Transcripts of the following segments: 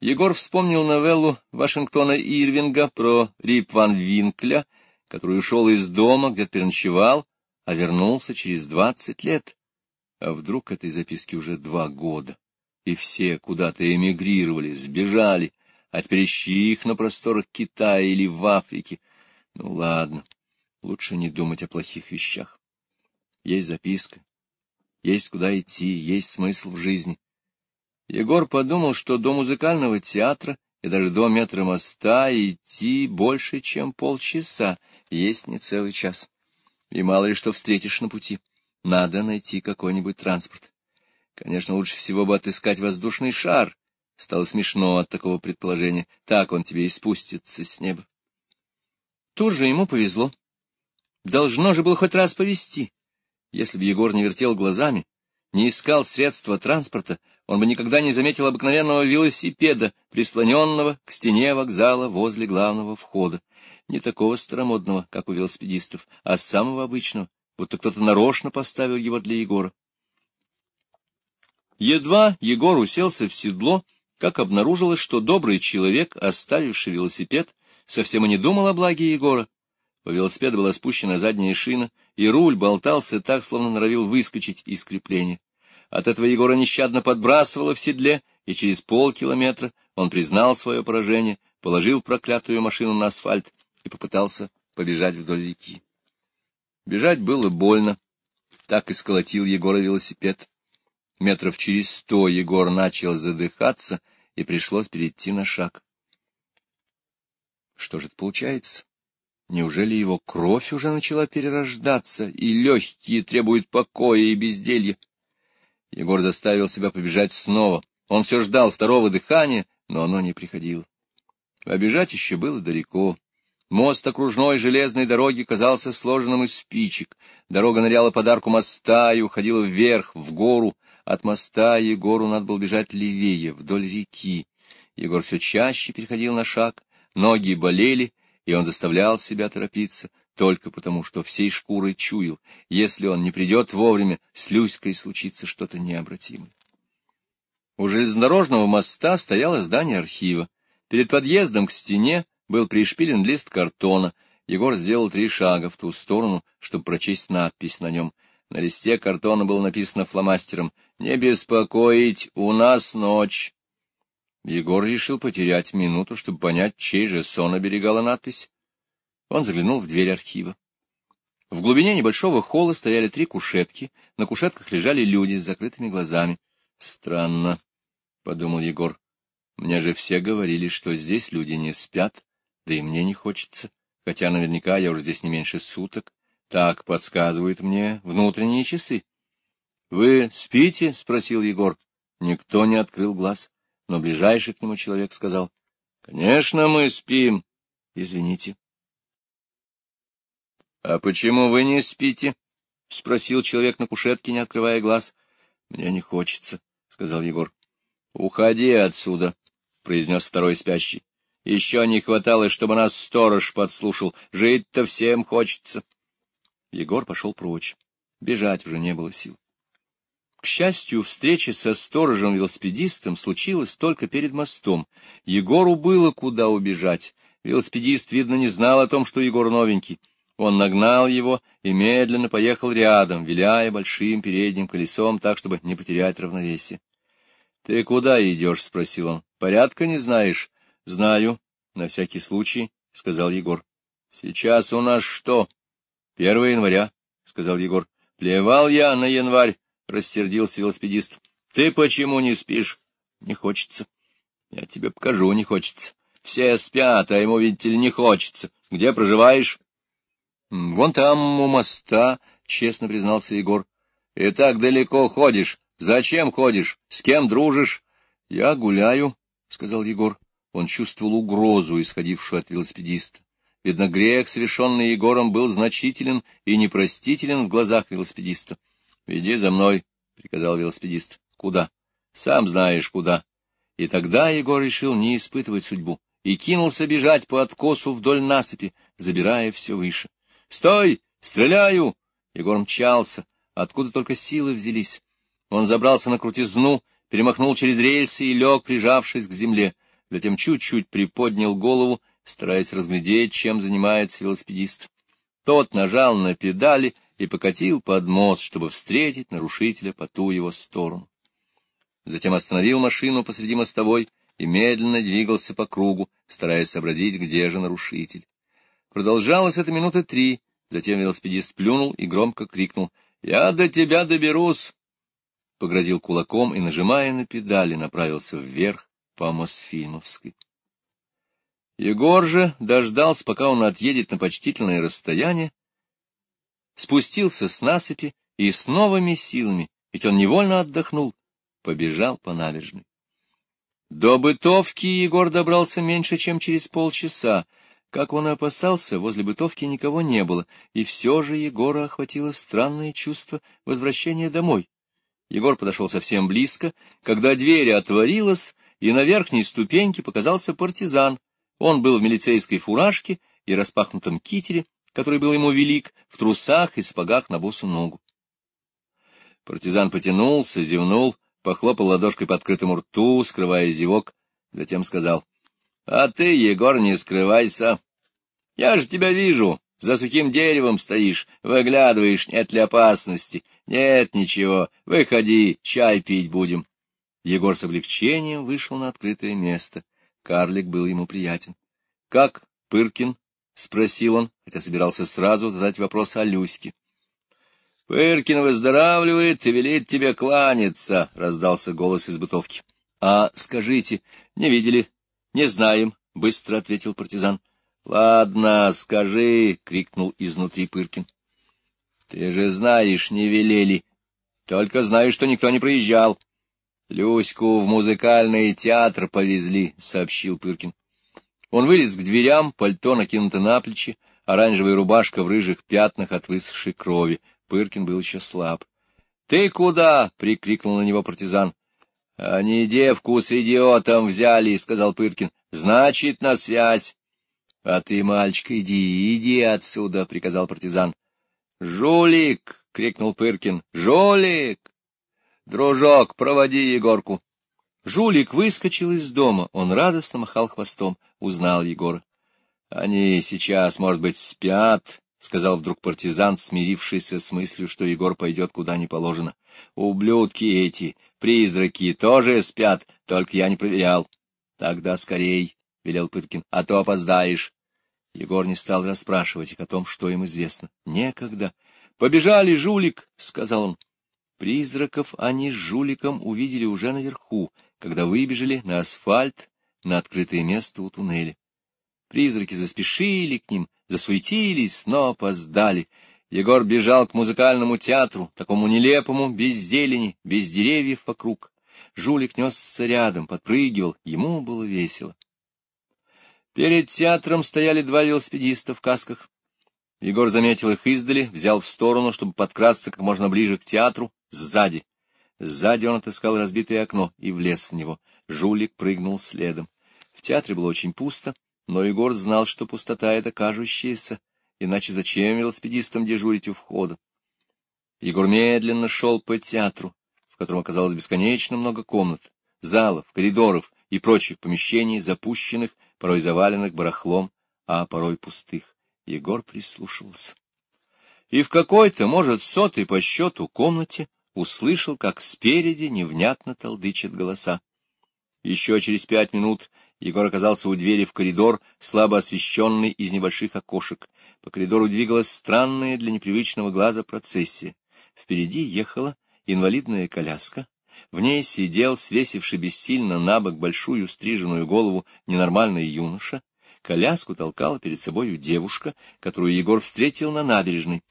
Егор вспомнил новеллу Вашингтона Ирвинга про Рип Ван Винкля, который ушел из дома, где переночевал, а вернулся через двадцать лет. А вдруг этой записки уже два года, и все куда-то эмигрировали, сбежали, а теперь ищи их на просторах Китая или в Африке. Ну ладно, лучше не думать о плохих вещах. Есть записка, есть куда идти, есть смысл в жизни. Егор подумал, что до музыкального театра и даже до метра моста идти больше, чем полчаса, есть не целый час. И мало ли что встретишь на пути. Надо найти какой-нибудь транспорт. Конечно, лучше всего бы отыскать воздушный шар. Стало смешно от такого предположения. Так он тебе и спустится с неба. Тут же ему повезло. Должно же было хоть раз повезти. Если бы Егор не вертел глазами, не искал средства транспорта, он бы никогда не заметил обыкновенного велосипеда, прислоненного к стене вокзала возле главного входа. Не такого старомодного, как у велосипедистов, а самого обычного, будто кто-то нарочно поставил его для Егора. Едва Егор уселся в седло, как обнаружилось, что добрый человек, оставивший велосипед, совсем и не думал о благе Егора. По велосипеду была спущена задняя шина, и руль болтался так, словно норовил выскочить из крепления. От этого Егора нещадно подбрасывало в седле, и через полкилометра он признал свое поражение, положил проклятую машину на асфальт и попытался побежать вдоль реки. Бежать было больно, так и сколотил Егора велосипед. Метров через сто Егор начал задыхаться, и пришлось перейти на шаг. Что же это получается? Неужели его кровь уже начала перерождаться, и легкие требуют покоя и безделья? Егор заставил себя побежать снова. Он все ждал второго дыхания, но оно не приходило. А бежать еще было далеко. Мост окружной железной дороги казался сложенным из спичек. Дорога ныряла под арку моста и уходила вверх, в гору. От моста Егору надо было бежать левее, вдоль реки. Егор все чаще переходил на шаг, ноги болели, и он заставлял себя торопиться, только потому, что всей шкурой чуял, если он не придет вовремя, с Люськой случится что-то необратимое. У железнодорожного моста стояло здание архива. Перед подъездом к стене был пришпилен лист картона. Егор сделал три шага в ту сторону, чтобы прочесть надпись на нем. На листе картона было написано фломастером «Не беспокоить, у нас ночь». Егор решил потерять минуту, чтобы понять, чей же сон оберегала надпись. Он заглянул в дверь архива. В глубине небольшого холла стояли три кушетки, на кушетках лежали люди с закрытыми глазами. «Странно», — подумал Егор. «Мне же все говорили, что здесь люди не спят, да и мне не хочется, хотя наверняка я уже здесь не меньше суток. Так подсказывают мне внутренние часы». «Вы спите?» — спросил Егор. Никто не открыл глаз но ближайший к нему человек сказал, — Конечно, мы спим. Извините. — А почему вы не спите? — спросил человек на кушетке, не открывая глаз. — Мне не хочется, — сказал Егор. — Уходи отсюда, — произнес второй спящий. — Еще не хватало, чтобы нас сторож подслушал. Жить-то всем хочется. Егор пошел прочь. Бежать уже не было сил. К счастью, встреча со сторожем-велосипедистом случилась только перед мостом. Егору было куда убежать. Велосипедист, видно, не знал о том, что Егор новенький. Он нагнал его и медленно поехал рядом, виляя большим передним колесом так, чтобы не потерять равновесие. — Ты куда идешь? — спросил он. — Порядка не знаешь? — Знаю. — На всякий случай, — сказал Егор. — Сейчас у нас что? — Первое января, — сказал Егор. — Плевал я на январь. — рассердился велосипедист. — Ты почему не спишь? — Не хочется. — Я тебе покажу, не хочется. Все спят, а ему, видите ли, не хочется. Где проживаешь? — Вон там, у моста, — честно признался Егор. — И так далеко ходишь. Зачем ходишь? С кем дружишь? — Я гуляю, — сказал Егор. Он чувствовал угрозу, исходившую от велосипедиста. Видно, грех, совершенный Егором, был значителен и непростителен в глазах велосипедиста. — Веди за мной, — приказал велосипедист. — Куда? — Сам знаешь, куда. И тогда Егор решил не испытывать судьбу и кинулся бежать по откосу вдоль насыпи, забирая все выше. — Стой! Стреляю! Егор мчался, откуда только силы взялись. Он забрался на крутизну, перемахнул через рельсы и лег, прижавшись к земле. затем чуть-чуть приподнял голову, стараясь разглядеть, чем занимается велосипедист. Тот нажал на педали и покатил под мост, чтобы встретить нарушителя по ту его сторону. Затем остановил машину посреди мостовой и медленно двигался по кругу, стараясь сообразить, где же нарушитель. Продолжалось это минуты три, затем велосипедист плюнул и громко крикнул «Я до тебя доберусь!» Погрозил кулаком и, нажимая на педали, направился вверх по Мосфильмовской. Егор же дождался, пока он отъедет на почтительное расстояние, спустился с насыпи и с новыми силами, ведь он невольно отдохнул, побежал по набережной. До бытовки Егор добрался меньше, чем через полчаса. Как он и опасался, возле бытовки никого не было, и все же Егора охватило странное чувство возвращения домой. Егор подошел совсем близко, когда дверь отворилась, и на верхней ступеньке показался партизан, он был в милицейской фуражке и распахнутом китере, который был ему велик, в трусах и сапогах на босу ногу. Партизан потянулся, зевнул, похлопал ладошкой по открытому рту, скрывая зевок, затем сказал, — А ты, Егор, не скрывайся. Я же тебя вижу, за сухим деревом стоишь, выглядываешь, нет ли опасности. Нет ничего, выходи, чай пить будем. Егор с облегчением вышел на открытое место. Карлик был ему приятен. — Как, Пыркин? — спросил он, хотя собирался сразу задать вопрос о Люське. — Пыркин выздоравливает и велит тебе кланяться, — раздался голос из бытовки. — А скажите, не видели? — Не знаем, — быстро ответил партизан. — Ладно, скажи, — крикнул изнутри Пыркин. — Ты же знаешь, не велели. Только знаю, что никто не приезжал. — Люську в музыкальный театр повезли, — сообщил Пыркин. Он вылез к дверям, пальто накинуто на плечи, оранжевая рубашка в рыжих пятнах от высохшей крови. Пыркин был еще слаб. — Ты куда? — прикрикнул на него партизан. — Они девку с идиотом взяли, — сказал Пыркин. — Значит, на связь. — А ты, мальчик, иди, иди отсюда, — приказал партизан. — Жулик! — крикнул Пыркин. — Жулик! Дружок, проводи Егорку. Жулик выскочил из дома, он радостно махал хвостом, узнал Егора. — Они сейчас, может быть, спят, — сказал вдруг партизан, смирившийся с мыслью, что Егор пойдет куда не положено. — Ублюдки эти, призраки, тоже спят, только я не проверял. — Тогда скорей, — велел Пыткин, — а то опоздаешь. Егор не стал расспрашивать их о том, что им известно. — Некогда. — Побежали, жулик, — сказал он. Призраков они с жуликом увидели уже наверху, когда выбежали на асфальт на открытое место у туннеля. Призраки заспешили к ним, засуетились, но опоздали. Егор бежал к музыкальному театру, такому нелепому, без зелени, без деревьев вокруг. Жулик несся рядом, подпрыгивал, ему было весело. Перед театром стояли два велосипедиста в касках. Егор заметил их издали, взял в сторону, чтобы подкрасться как можно ближе к театру, Сзади. Сзади он отыскал разбитое окно и влез в него. Жулик прыгнул следом. В театре было очень пусто, но Егор знал, что пустота — это кажущаяся, иначе зачем велосипедистам дежурить у входа? Егор медленно шел по театру, в котором оказалось бесконечно много комнат, залов, коридоров и прочих помещений, запущенных, порой заваленных барахлом, а порой пустых. Егор прислушивался. И в какой-то, может, сотой по счету комнате услышал, как спереди невнятно толдычат голоса. Еще через пять минут Егор оказался у двери в коридор, слабо освещенный из небольших окошек. По коридору двигалась странная для непривычного глаза процессия. Впереди ехала инвалидная коляска. В ней сидел, свесивший бессильно на бок большую стриженную голову, ненормальный юноша. Коляску толкала перед собою девушка, которую Егор встретил на набережной.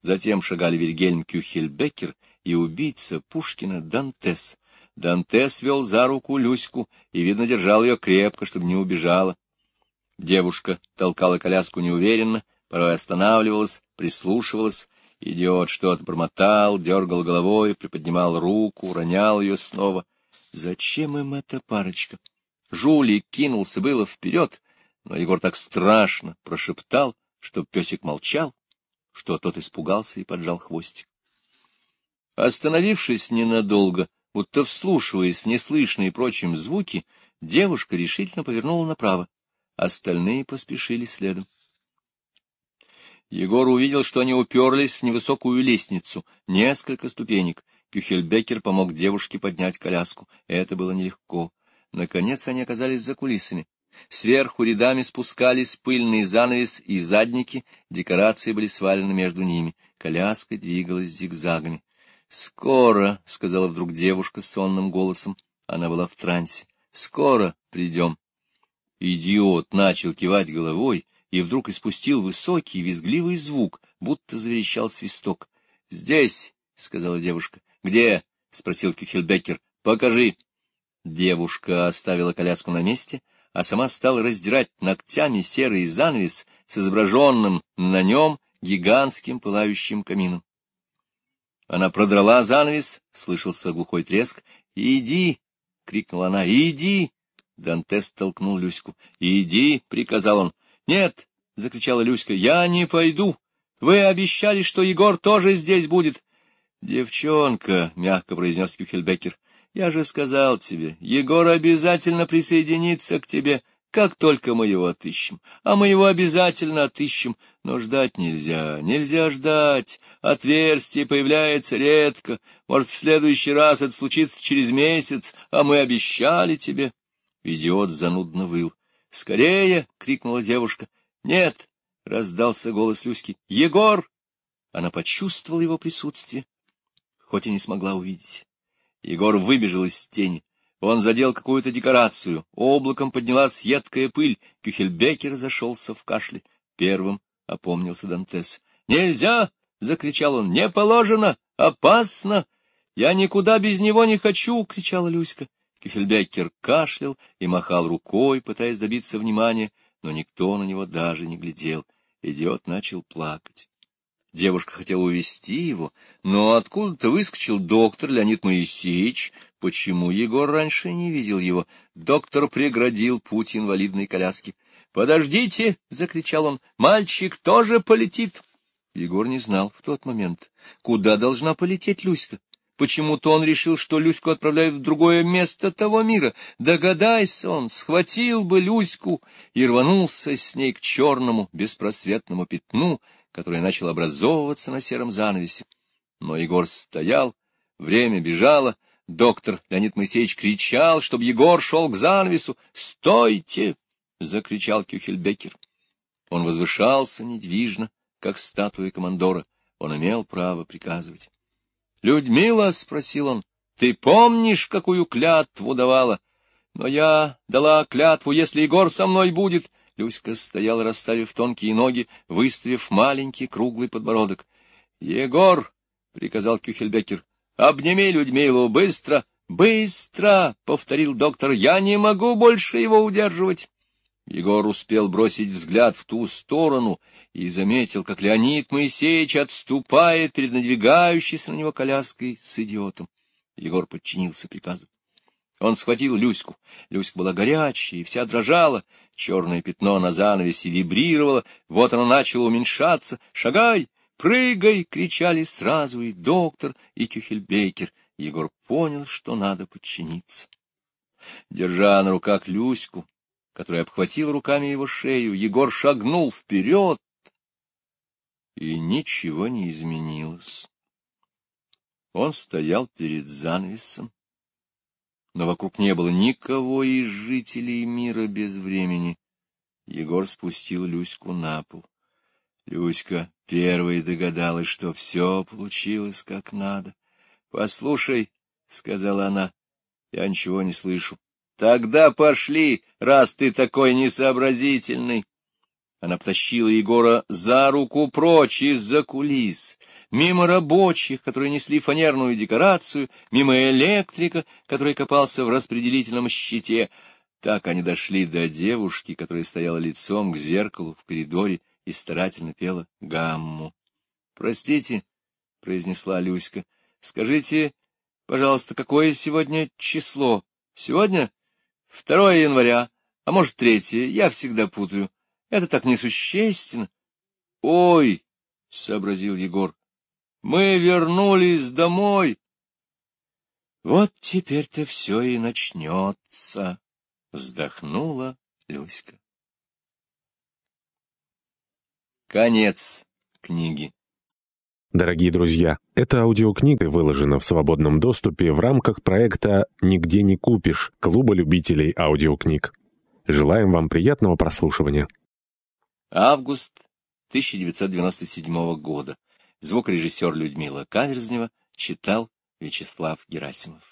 Затем шагали Вильгельм Кюхельбекер и убийца Пушкина Дантес. Дантес вел за руку Люську и, видно, держал ее крепко, чтобы не убежала. Девушка толкала коляску неуверенно, порой останавливалась, прислушивалась. Идиот что-то промотал, дергал головой, приподнимал руку, ронял ее снова. Зачем им эта парочка? Жулик кинулся было вперед, но Егор так страшно прошептал, что песик молчал, что тот испугался и поджал хвостик. Остановившись ненадолго, будто вслушиваясь в неслышные прочим звуки, девушка решительно повернула направо. Остальные поспешили следом. Егор увидел, что они уперлись в невысокую лестницу, несколько ступенек. Кюхельбекер помог девушке поднять коляску. Это было нелегко. Наконец они оказались за кулисами. Сверху рядами спускались пыльный занавес и задники, декорации были свалены между ними. Коляска двигалась зигзагами. — Скоро, — сказала вдруг девушка сонным голосом. Она была в трансе. — Скоро придем. Идиот начал кивать головой, и вдруг испустил высокий визгливый звук, будто заверещал свисток. — Здесь, — сказала девушка. — Где? — спросил Кюхельбекер. — Покажи. Девушка оставила коляску на месте, а сама стала раздирать ногтями серый занавес с изображенным на нем гигантским пылающим камином. Она продрала занавес, слышался глухой треск. «Иди!» — крикнула она. «Иди!» Дантес толкнул Люську. «Иди!» — приказал он. Нет, — закричала Люська, — я не пойду. Вы обещали, что Егор тоже здесь будет. — Девчонка, — мягко произнес Кюхельбекер, — я же сказал тебе, Егор обязательно присоединится к тебе, как только мы его отыщем. А мы его обязательно отыщем, но ждать нельзя, нельзя ждать. Отверстие появляется редко, может, в следующий раз это случится через месяц, а мы обещали тебе. Идиот занудно выл. «Скорее!» — крикнула девушка. «Нет!» — раздался голос Люськи. «Егор!» Она почувствовала его присутствие, хоть и не смогла увидеть. Егор выбежал из тени. Он задел какую-то декорацию. Облаком поднялась едкая пыль. Кюхельбекер зашелся в кашле. Первым опомнился Дантес. «Нельзя!» — закричал он. «Не положено! Опасно! Я никуда без него не хочу!» — кричала Люська. Кюхельбекер кашлял и махал рукой, пытаясь добиться внимания, но никто на него даже не глядел. Идиот начал плакать. Девушка хотела увести его, но откуда-то выскочил доктор Леонид Моисеевич. Почему Егор раньше не видел его? Доктор преградил путь инвалидной коляски. «Подождите!» — закричал он. «Мальчик тоже полетит!» Егор не знал в тот момент, куда должна полететь Люська. Почему-то он решил, что Люську отправляют в другое место того мира. Догадайся он, схватил бы Люську и рванулся с ней к черному беспросветному пятну, которое начало образовываться на сером занавесе. Но Егор стоял, время бежало, доктор Леонид Моисеевич кричал, чтобы Егор шел к занавесу. «Стойте!» — закричал Кюхельбекер. Он возвышался недвижно, как статуя командора. Он имел право приказывать. — Людмила, — спросил он, — ты помнишь, какую клятву давала? Но я дала клятву, если Егор со мной будет. Люська стояла, расставив тонкие ноги, выставив маленький круглый подбородок. — Егор, — приказал Кюхельбекер, — обними Людмилу быстро, быстро, — повторил доктор, — я не могу больше его удерживать. Егор успел бросить взгляд в ту сторону и заметил, как Леонид Моисеевич отступает перед надвигающейся на него коляской с идиотом. Егор подчинился приказу. Он схватил Люську. Люська была горячая и вся дрожала. Черное пятно на занавесе вибрировало. Вот оно начало уменьшаться. «Шагай! Прыгай!» — кричали сразу и доктор, и Кюхельбекер. Егор понял, что надо подчиниться. Держа на руках Люську, который обхватил руками его шею, Егор шагнул вперед, и ничего не изменилось. Он стоял перед занавесом, но вокруг не было никого из жителей мира без времени. Егор спустил Люську на пол. Люська первой догадалась, что все получилось как надо. — Послушай, — сказала она, — я ничего не слышу. Тогда пошли, раз ты такой несообразительный. Она потащила Егора за руку прочь из-за кулис, мимо рабочих, которые несли фанерную декорацию, мимо электрика, который копался в распределительном щите. Так они дошли до девушки, которая стояла лицом к зеркалу в коридоре и старательно пела гамму. — Простите, — произнесла Люська, — скажите, пожалуйста, какое сегодня число? Сегодня? Второе января, а может, третье, я всегда путаю. Это так несущественно. — Ой, — сообразил Егор, — мы вернулись домой. — Вот теперь-то все и начнется, Вздохнула Люська. Конец книги. Дорогие друзья, эта аудиокнига выложена в свободном доступе в рамках проекта «Нигде не купишь» Клуба любителей аудиокниг. Желаем вам приятного прослушивания. Август 1997 года. Звукорежиссер Людмила Каверзнева читал Вячеслав Герасимов.